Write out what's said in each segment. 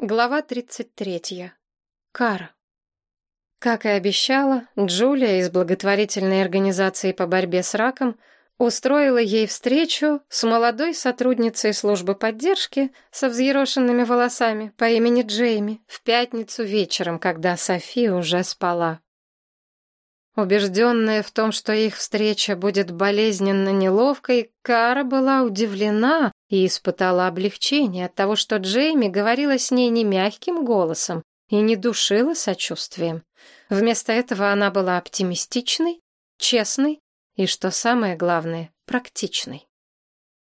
Глава 33. Кара. Как и обещала, Джулия из благотворительной организации по борьбе с раком устроила ей встречу с молодой сотрудницей службы поддержки со взъерошенными волосами по имени Джейми в пятницу вечером, когда Софи уже спала. Убежденная в том, что их встреча будет болезненно неловкой, Кара была удивлена и испытала облегчение от того, что Джейми говорила с ней не мягким голосом и не душила сочувствием. Вместо этого она была оптимистичной, честной и, что самое главное, практичной.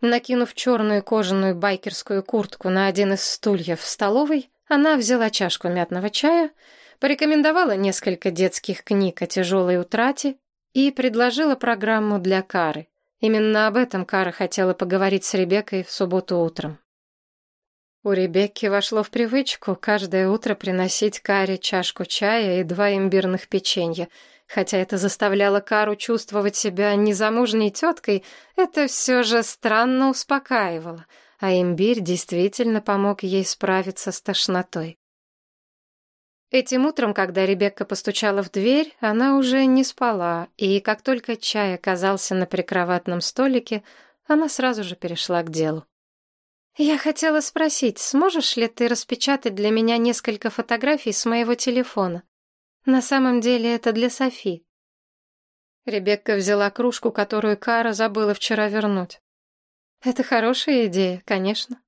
Накинув черную кожаную байкерскую куртку на один из стульев в столовой, она взяла чашку мятного чая — порекомендовала несколько детских книг о тяжелой утрате и предложила программу для Кары. Именно об этом Кара хотела поговорить с Ребеккой в субботу утром. У Ребекки вошло в привычку каждое утро приносить Каре чашку чая и два имбирных печенья. Хотя это заставляло Кару чувствовать себя незамужней теткой, это все же странно успокаивало, а имбирь действительно помог ей справиться с тошнотой. Этим утром, когда Ребекка постучала в дверь, она уже не спала, и как только чай оказался на прикроватном столике, она сразу же перешла к делу. «Я хотела спросить, сможешь ли ты распечатать для меня несколько фотографий с моего телефона? На самом деле это для Софи». Ребекка взяла кружку, которую Кара забыла вчера вернуть. «Это хорошая идея, конечно».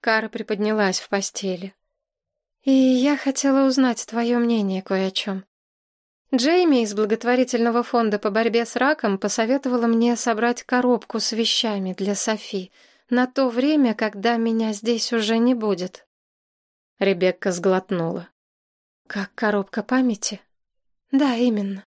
Кара приподнялась в постели. И я хотела узнать твое мнение кое о чем. Джейми из благотворительного фонда по борьбе с раком посоветовала мне собрать коробку с вещами для Софи на то время, когда меня здесь уже не будет. Ребекка сглотнула. Как коробка памяти? Да, именно.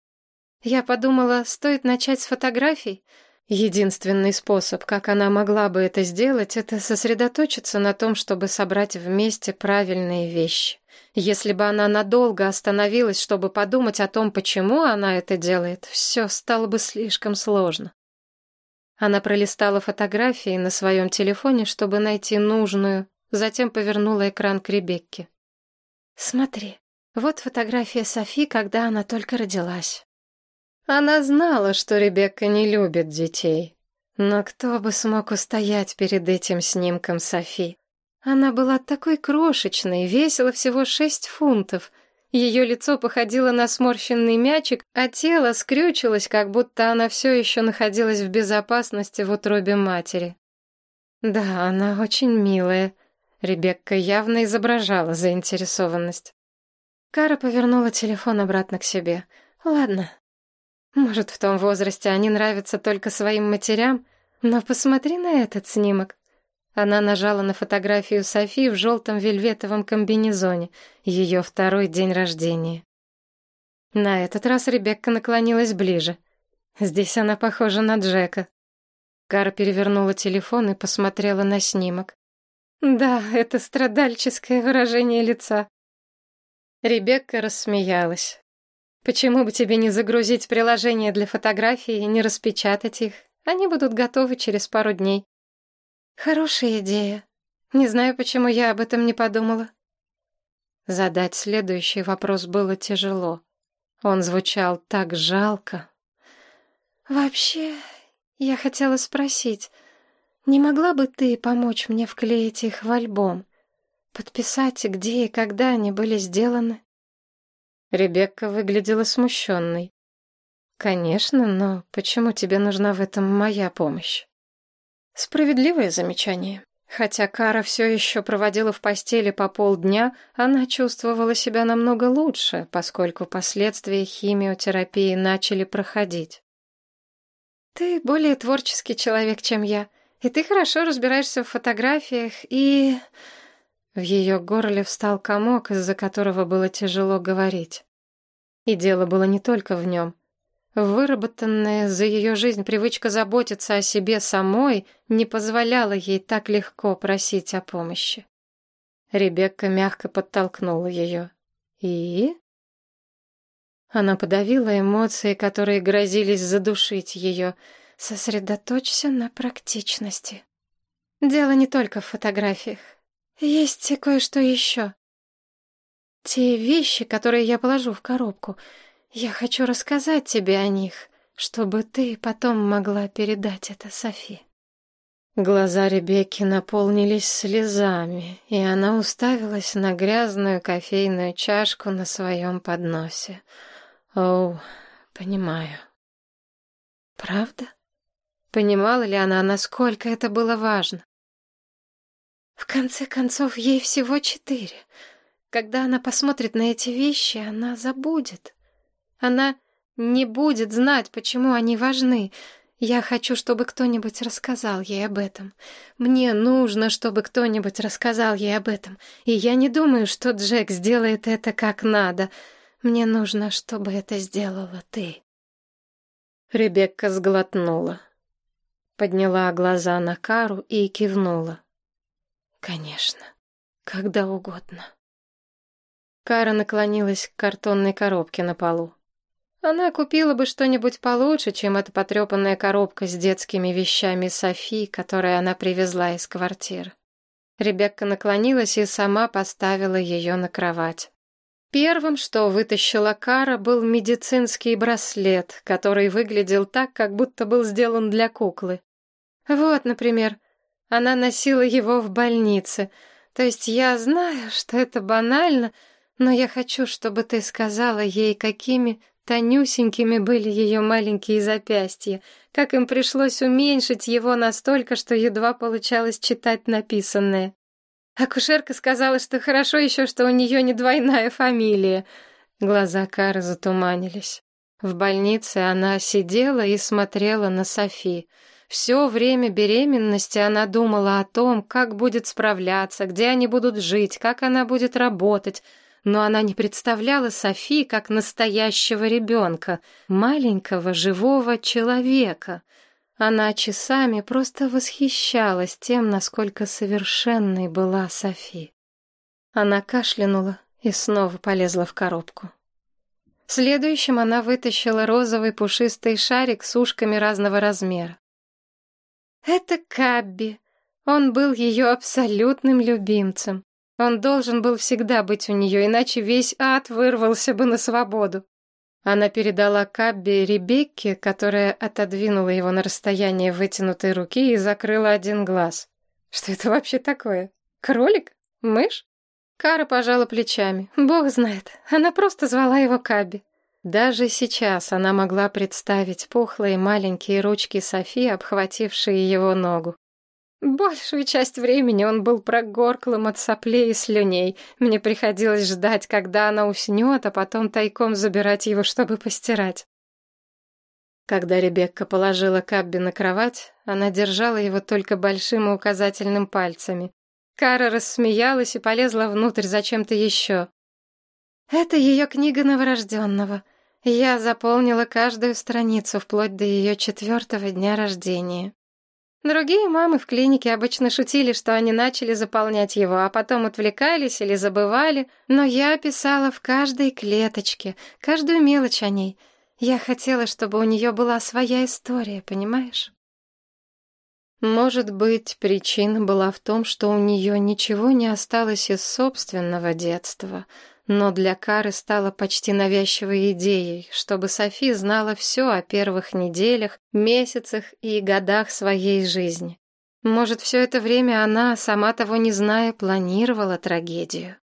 Я подумала, стоит начать с фотографий, Единственный способ, как она могла бы это сделать, это сосредоточиться на том, чтобы собрать вместе правильные вещи. Если бы она надолго остановилась, чтобы подумать о том, почему она это делает, все стало бы слишком сложно. Она пролистала фотографии на своем телефоне, чтобы найти нужную, затем повернула экран к Ребекке. «Смотри, вот фотография Софи, когда она только родилась. Она знала, что Ребекка не любит детей. Но кто бы смог устоять перед этим снимком Софи? Она была такой крошечной, весила всего шесть фунтов. Ее лицо походило на сморщенный мячик, а тело скрючилось, как будто она все еще находилась в безопасности в утробе матери. Да, она очень милая. Ребекка явно изображала заинтересованность. Кара повернула телефон обратно к себе. Ладно, может, в том возрасте они нравятся только своим матерям, но посмотри на этот снимок. Она нажала на фотографию Софи в желтом вельветовом комбинезоне, ее второй день рождения. На этот раз Ребекка наклонилась ближе. Здесь она похожа на Джека. Кара перевернула телефон и посмотрела на снимок. Да, это страдальческое выражение лица. Ребекка рассмеялась. Почему бы тебе не загрузить приложение для фотографий и не распечатать их? Они будут готовы через пару дней. Хорошая идея. Не знаю, почему я об этом не подумала. Задать следующий вопрос было тяжело. Он звучал так жалко. Вообще, я хотела спросить, не могла бы ты помочь мне вклеить их в альбом? Подписать, где и когда они были сделаны? Ребекка выглядела смущенной. «Конечно, но почему тебе нужна в этом моя помощь?» Справедливое замечание. Хотя Кара все еще проводила в постели по полдня, она чувствовала себя намного лучше, поскольку последствия химиотерапии начали проходить. «Ты более творческий человек, чем я, и ты хорошо разбираешься в фотографиях, и...» В ее горле встал комок, из-за которого было тяжело говорить. И дело было не только в нем. Выработанная за ее жизнь привычка заботиться о себе самой не позволяла ей так легко просить о помощи. Ребекка мягко подтолкнула ее. И... Она подавила эмоции, которые грозились задушить ее. Сосредоточься на практичности. Дело не только в фотографиях. Есть кое-что еще. Те вещи, которые я положу в коробку, я хочу рассказать тебе о них, чтобы ты потом могла передать это Софи. Глаза Ребекки наполнились слезами, и она уставилась на грязную кофейную чашку на своем подносе. Оу, понимаю. Правда? Понимала ли она, насколько это было важно? В конце концов, ей всего четыре. Когда она посмотрит на эти вещи, она забудет. Она не будет знать, почему они важны. Я хочу, чтобы кто-нибудь рассказал ей об этом. Мне нужно, чтобы кто-нибудь рассказал ей об этом. И я не думаю, что Джек сделает это как надо. Мне нужно, чтобы это сделала ты. Ребекка сглотнула. Подняла глаза на Кару и кивнула. Конечно, когда угодно. Кара наклонилась к картонной коробке на полу. Она купила бы что-нибудь получше, чем эта потрепанная коробка с детскими вещами Софи, которую она привезла из квартиры. Ребекка наклонилась и сама поставила ее на кровать. Первым, что вытащила Кара, был медицинский браслет, который выглядел так, как будто был сделан для куклы. Вот, например, она носила его в больнице. То есть я знаю, что это банально, но я хочу, чтобы ты сказала ей, какими тонюсенькими были ее маленькие запястья, как им пришлось уменьшить его настолько, что едва получалось читать написанное. Акушерка сказала, что хорошо еще, что у нее не двойная фамилия. Глаза Кары затуманились. В больнице она сидела и смотрела на Софи. Все время беременности она думала о том, как будет справляться, где они будут жить, как она будет работать, но она не представляла Софи как настоящего ребенка, маленького живого человека. Она часами просто восхищалась тем, насколько совершенной была Софи. Она кашлянула и снова полезла в коробку. Следующим она вытащила розовый пушистый шарик с ушками разного размера. Это Кабби. Он был ее абсолютным любимцем. Он должен был всегда быть у нее, иначе весь ад вырвался бы на свободу. Она передала Кабби Ребекке, которая отодвинула его на расстояние вытянутой руки и закрыла один глаз. Что это вообще такое? Кролик? Мышь? Кара пожала плечами. Бог знает. Она просто звала его Кабби. Даже сейчас она могла представить пухлые маленькие ручки Софи, обхватившие его ногу. Большую часть времени он был прогорклым от соплей и слюней. Мне приходилось ждать, когда она уснет, а потом тайком забирать его, чтобы постирать. Когда Ребекка положила Кабби на кровать, она держала его только большим и указательным пальцами. Кара рассмеялась и полезла внутрь зачем-то еще. «Это ее книга новорожденного. Я заполнила каждую страницу вплоть до ее четвертого дня рождения. Другие мамы в клинике обычно шутили, что они начали заполнять его, а потом отвлекались или забывали, но я писала в каждой клеточке, каждую мелочь о ней. Я хотела, чтобы у нее была своя история, понимаешь? Может быть, причина была в том, что у нее ничего не осталось из собственного детства — но для Кары стало почти навязчивой идеей, чтобы Софи знала все о первых неделях, месяцах и годах своей жизни. Может, все это время она, сама того не зная, планировала трагедию.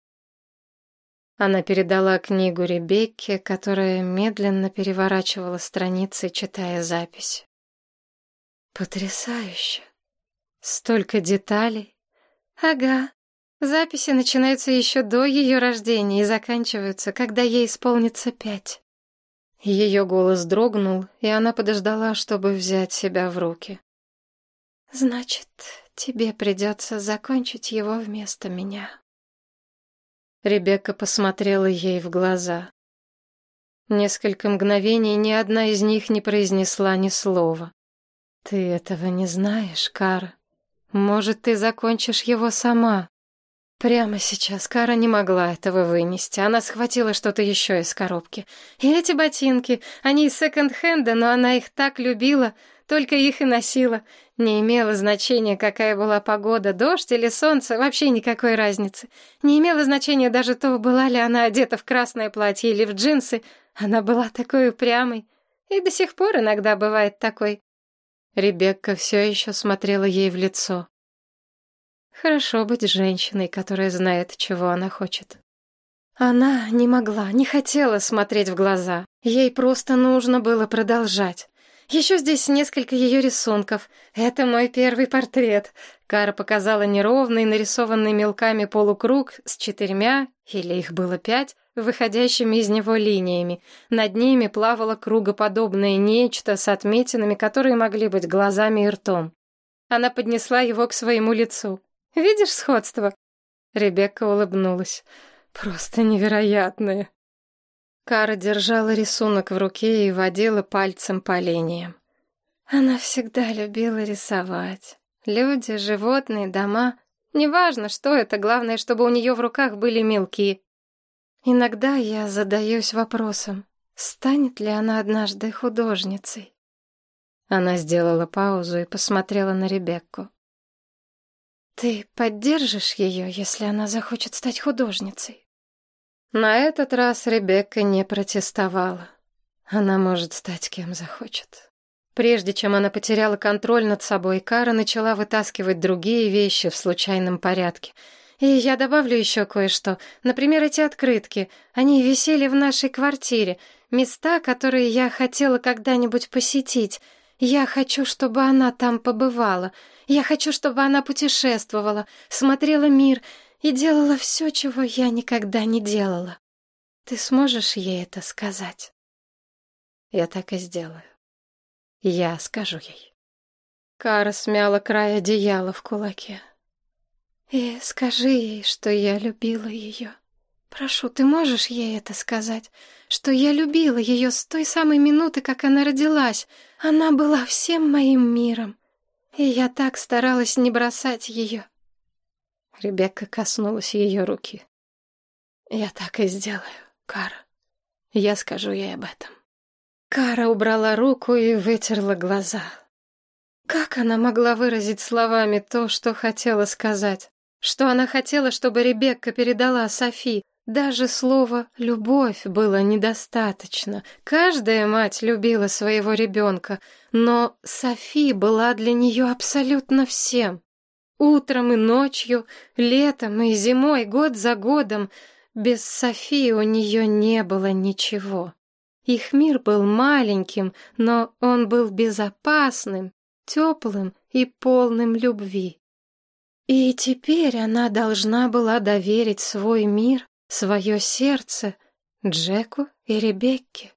Она передала книгу Ребекке, которая медленно переворачивала страницы, читая запись. Потрясающе. Столько деталей. Ага, Записи начинаются еще до ее рождения и заканчиваются, когда ей исполнится пять. Ее голос дрогнул, и она подождала, чтобы взять себя в руки. «Значит, тебе придется закончить его вместо меня». Ребекка посмотрела ей в глаза. Несколько мгновений ни одна из них не произнесла ни слова. «Ты этого не знаешь, Кара. Может, ты закончишь его сама?» Прямо сейчас Кара не могла этого вынести. Она схватила что-то еще из коробки. И эти ботинки, они из секонд-хенда, но она их так любила, только их и носила. Не имело значения, какая была погода, дождь или солнце, вообще никакой разницы. Не имело значения даже то, была ли она одета в красное платье или в джинсы. Она была такой упрямой. И до сих пор иногда бывает такой. Ребекка все еще смотрела ей в лицо. Хорошо быть женщиной, которая знает, чего она хочет. Она не могла, не хотела смотреть в глаза. Ей просто нужно было продолжать. Еще здесь несколько ее рисунков. Это мой первый портрет. Кара показала неровный, нарисованный мелками полукруг с четырьмя, или их было пять, выходящими из него линиями. Над ними плавало кругоподобное нечто с отметинами, которые могли быть глазами и ртом. Она поднесла его к своему лицу. «Видишь сходство?» Ребекка улыбнулась. «Просто невероятное». Кара держала рисунок в руке и водила пальцем по линиям. Она всегда любила рисовать. Люди, животные, дома. Неважно, что это, главное, чтобы у нее в руках были мелки. Иногда я задаюсь вопросом, станет ли она однажды художницей. Она сделала паузу и посмотрела на Ребекку. «Ты поддержишь ее, если она захочет стать художницей?» На этот раз Ребекка не протестовала. Она может стать кем захочет. Прежде чем она потеряла контроль над собой, Кара начала вытаскивать другие вещи в случайном порядке — и я добавлю еще кое-что. Например, эти открытки. Они висели в нашей квартире. Места, которые я хотела когда-нибудь посетить. Я хочу, чтобы она там побывала. Я хочу, чтобы она путешествовала, смотрела мир и делала все, чего я никогда не делала. Ты сможешь ей это сказать? Я так и сделаю. Я скажу ей. Кара смяла край одеяла в кулаке. И скажи ей, что я любила ее. Прошу, ты можешь ей это сказать? Что я любила ее с той самой минуты, как она родилась. Она была всем моим миром. И я так старалась не бросать ее. Ребекка коснулась ее руки. Я так и сделаю, Кара. Я скажу ей об этом. Кара убрала руку и вытерла глаза. Как она могла выразить словами то, что хотела сказать? Что она хотела, чтобы Ребекка передала Софи. Даже слова «любовь» было недостаточно. Каждая мать любила своего ребенка, но Софи была для нее абсолютно всем. Утром и ночью, летом и зимой, год за годом. Без Софи у нее не было ничего. Их мир был маленьким, но он был безопасным, теплым и полным любви. И теперь она должна была доверить свой мир, свое сердце Джеку и Ребекке.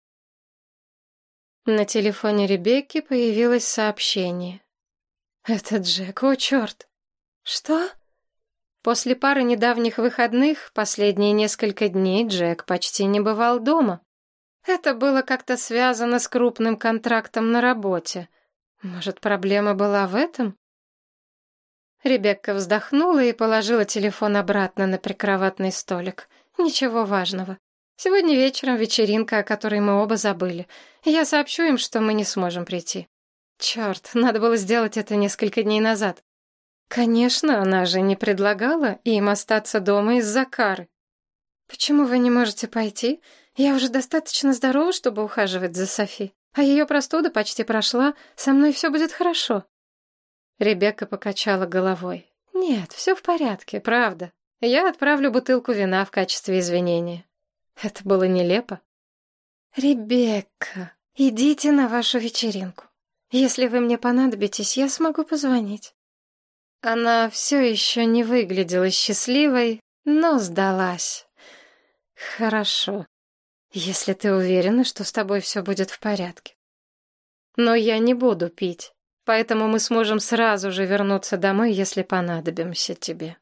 На телефоне Ребекки появилось сообщение. «Это Джек, о черт!» «Что?» После пары недавних выходных, последние несколько дней, Джек почти не бывал дома. Это было как-то связано с крупным контрактом на работе. Может, проблема была в этом? Ребекка вздохнула и положила телефон обратно на прикроватный столик. Ничего важного. Сегодня вечером вечеринка, о которой мы оба забыли. Я сообщу им, что мы не сможем прийти. Черт, надо было сделать это несколько дней назад. Конечно, она же не предлагала им остаться дома из-за кары. Почему вы не можете пойти? Я уже достаточно здорова, чтобы ухаживать за Софи. А ее простуда почти прошла, со мной все будет хорошо. Ребекка покачала головой. «Нет, все в порядке, правда. Я отправлю бутылку вина в качестве извинения». Это было нелепо. «Ребекка, идите на вашу вечеринку. Если вы мне понадобитесь, я смогу позвонить». Она все еще не выглядела счастливой, но сдалась. «Хорошо, если ты уверена, что с тобой все будет в порядке. Но я не буду пить. Поэтому мы сможем сразу же вернуться домой, если понадобимся тебе.